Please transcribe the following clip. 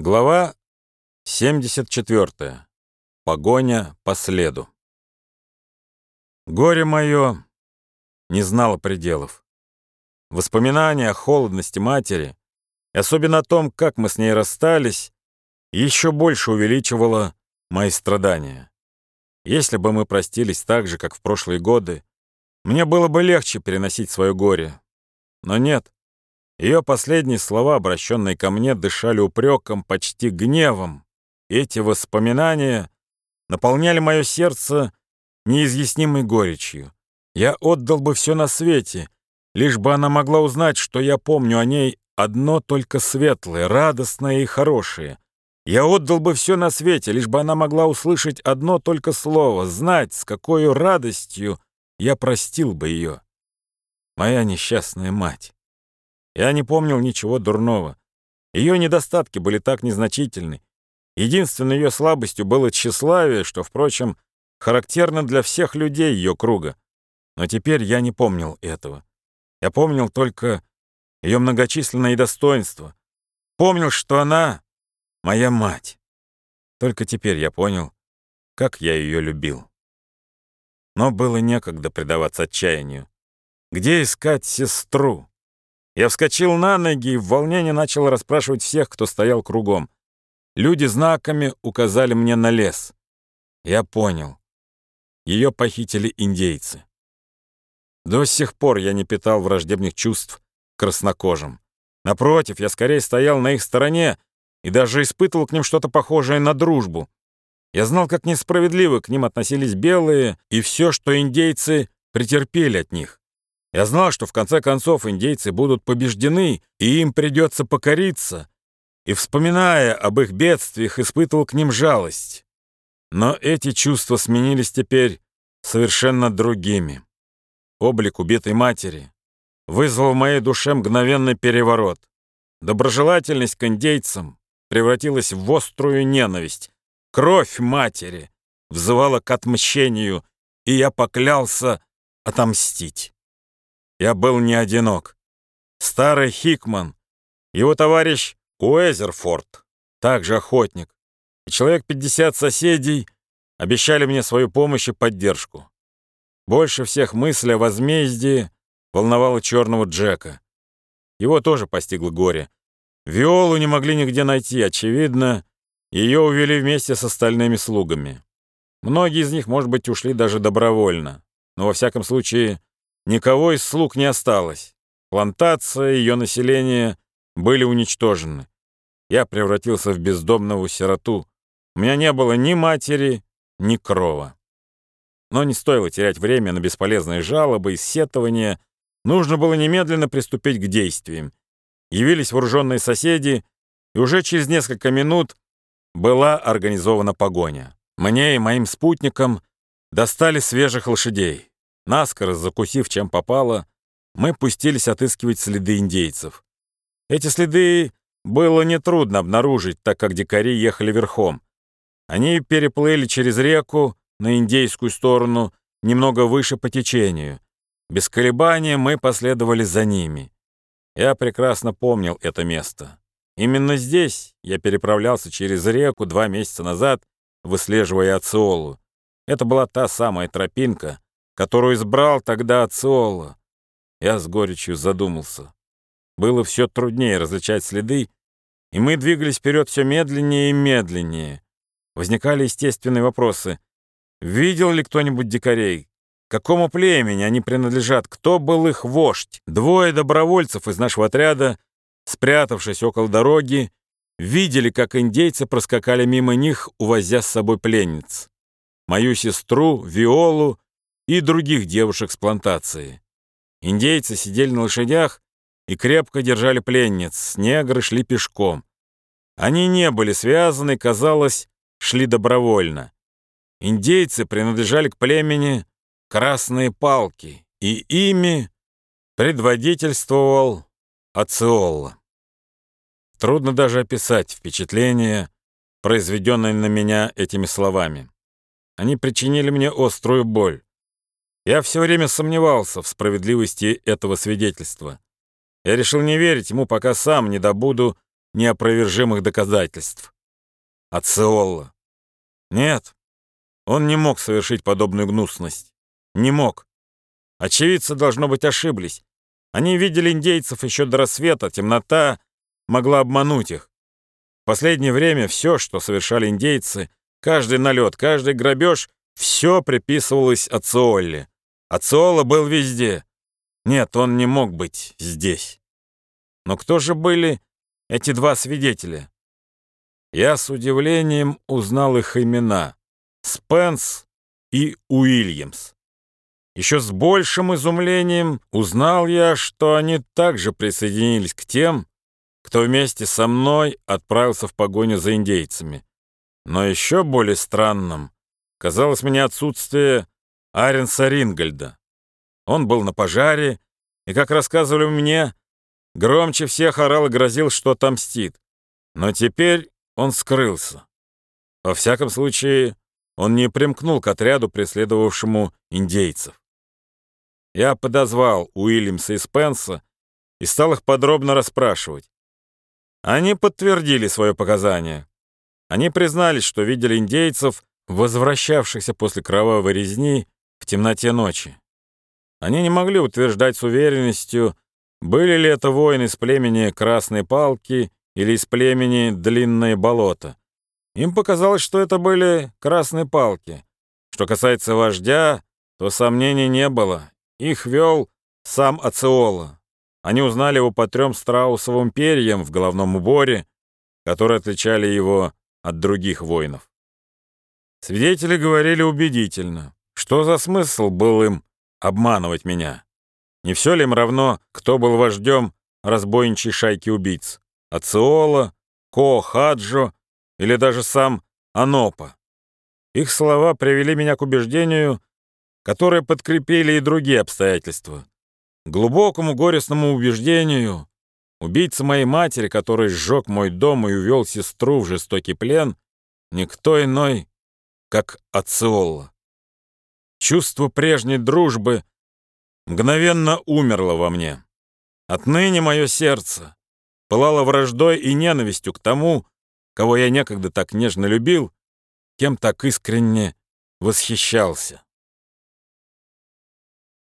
Глава 74. Погоня по следу. Горе мое не знало пределов. Воспоминания о холодности матери, особенно о том, как мы с ней расстались, еще больше увеличивало мои страдания. Если бы мы простились так же, как в прошлые годы, мне было бы легче переносить свое горе. Но нет. Ее последние слова, обращенные ко мне, дышали упреком, почти гневом. Эти воспоминания наполняли мое сердце неизъяснимой горечью. Я отдал бы все на свете, лишь бы она могла узнать, что я помню о ней одно только светлое, радостное и хорошее. Я отдал бы все на свете, лишь бы она могла услышать одно только слово, знать, с какой радостью я простил бы ее. Моя несчастная мать. Я не помнил ничего дурного. Ее недостатки были так незначительны. Единственной ее слабостью было тщеславие, что, впрочем, характерно для всех людей ее круга. Но теперь я не помнил этого. Я помнил только ее многочисленные достоинства. Помнил, что она моя мать. Только теперь я понял, как я ее любил. Но было некогда предаваться отчаянию. Где искать сестру? Я вскочил на ноги и в волнении начал расспрашивать всех, кто стоял кругом. Люди знаками указали мне на лес. Я понял. Ее похитили индейцы. До сих пор я не питал враждебных чувств к краснокожим. Напротив, я скорее стоял на их стороне и даже испытывал к ним что-то похожее на дружбу. Я знал, как несправедливо к ним относились белые и все, что индейцы претерпели от них. Я знал, что в конце концов индейцы будут побеждены, и им придется покориться, и, вспоминая об их бедствиях, испытывал к ним жалость. Но эти чувства сменились теперь совершенно другими. Облик убитой матери вызвал в моей душе мгновенный переворот. Доброжелательность к индейцам превратилась в острую ненависть. Кровь матери взывала к отмщению, и я поклялся отомстить. Я был не одинок. Старый Хикман, его товарищ Уэзерфорд, также охотник, и человек 50 соседей обещали мне свою помощь и поддержку. Больше всех мысль о возмездии волновала черного Джека. Его тоже постигло горе. Виолу не могли нигде найти, очевидно, ее увели вместе с остальными слугами. Многие из них, может быть, ушли даже добровольно, но во всяком случае Никого из слуг не осталось. Плантация и ее население были уничтожены. Я превратился в бездомного сироту. У меня не было ни матери, ни крова. Но не стоило терять время на бесполезные жалобы и сетования. Нужно было немедленно приступить к действиям. Явились вооруженные соседи, и уже через несколько минут была организована погоня. Мне и моим спутникам достали свежих лошадей. Наскоро закусив чем попало, мы пустились отыскивать следы индейцев. Эти следы было нетрудно обнаружить, так как дикари ехали верхом. Они переплыли через реку на индейскую сторону, немного выше по течению. Без колебания мы последовали за ними. Я прекрасно помнил это место. Именно здесь я переправлялся через реку два месяца назад, выслеживая Ациолу. Это была та самая тропинка, которую избрал тогда Ациола. Я с горечью задумался. Было все труднее различать следы, и мы двигались вперед все медленнее и медленнее. Возникали естественные вопросы. Видел ли кто-нибудь дикарей? Какому племени они принадлежат? Кто был их вождь? Двое добровольцев из нашего отряда, спрятавшись около дороги, видели, как индейцы проскакали мимо них, увозя с собой пленниц. Мою сестру, Виолу и других девушек с плантации. Индейцы сидели на лошадях и крепко держали пленниц, негры шли пешком. Они не были связаны, казалось, шли добровольно. Индейцы принадлежали к племени «Красные палки», и ими предводительствовал Ациолла. Трудно даже описать впечатление, произведенное на меня этими словами. Они причинили мне острую боль. Я все время сомневался в справедливости этого свидетельства. Я решил не верить ему, пока сам не добуду неопровержимых доказательств. Ациолла. Нет, он не мог совершить подобную гнусность. Не мог. Очевидцы, должно быть, ошиблись. Они видели индейцев еще до рассвета, темнота могла обмануть их. В последнее время все, что совершали индейцы, каждый налет, каждый грабеж, все приписывалось Ациолле. Ациола был везде. Нет, он не мог быть здесь. Но кто же были эти два свидетеля? Я с удивлением узнал их имена. Спенс и Уильямс. Еще с большим изумлением узнал я, что они также присоединились к тем, кто вместе со мной отправился в погоню за индейцами. Но еще более странным казалось мне отсутствие Аренса Рингольда. Он был на пожаре, и, как рассказывали мне, громче всех орал и грозил, что отомстит. Но теперь он скрылся. Во всяком случае, он не примкнул к отряду, преследовавшему индейцев. Я подозвал Уильямса и Спенса и стал их подробно расспрашивать. Они подтвердили свое показание. Они признались, что видели индейцев, возвращавшихся после кровавой резни в темноте ночи. Они не могли утверждать с уверенностью, были ли это воины из племени Красной Палки или из племени Длинное Болото. Им показалось, что это были красные палки. Что касается вождя, то сомнений не было. Их вел сам Ациола. Они узнали его по трем страусовым перьям в головном уборе, которые отличали его от других воинов. Свидетели говорили убедительно. Что за смысл был им обманывать меня? Не все ли им равно, кто был вождем разбойничьей шайки убийц? Ациола, Ко-Хаджо или даже сам Анопа. Их слова привели меня к убеждению, которое подкрепили и другие обстоятельства. Глубокому горестному убеждению, убийца моей матери, который сжег мой дом и увел сестру в жестокий плен, никто иной, как Ациолла. Чувство прежней дружбы мгновенно умерло во мне. Отныне мое сердце пылало враждой и ненавистью к тому, кого я некогда так нежно любил, кем так искренне восхищался.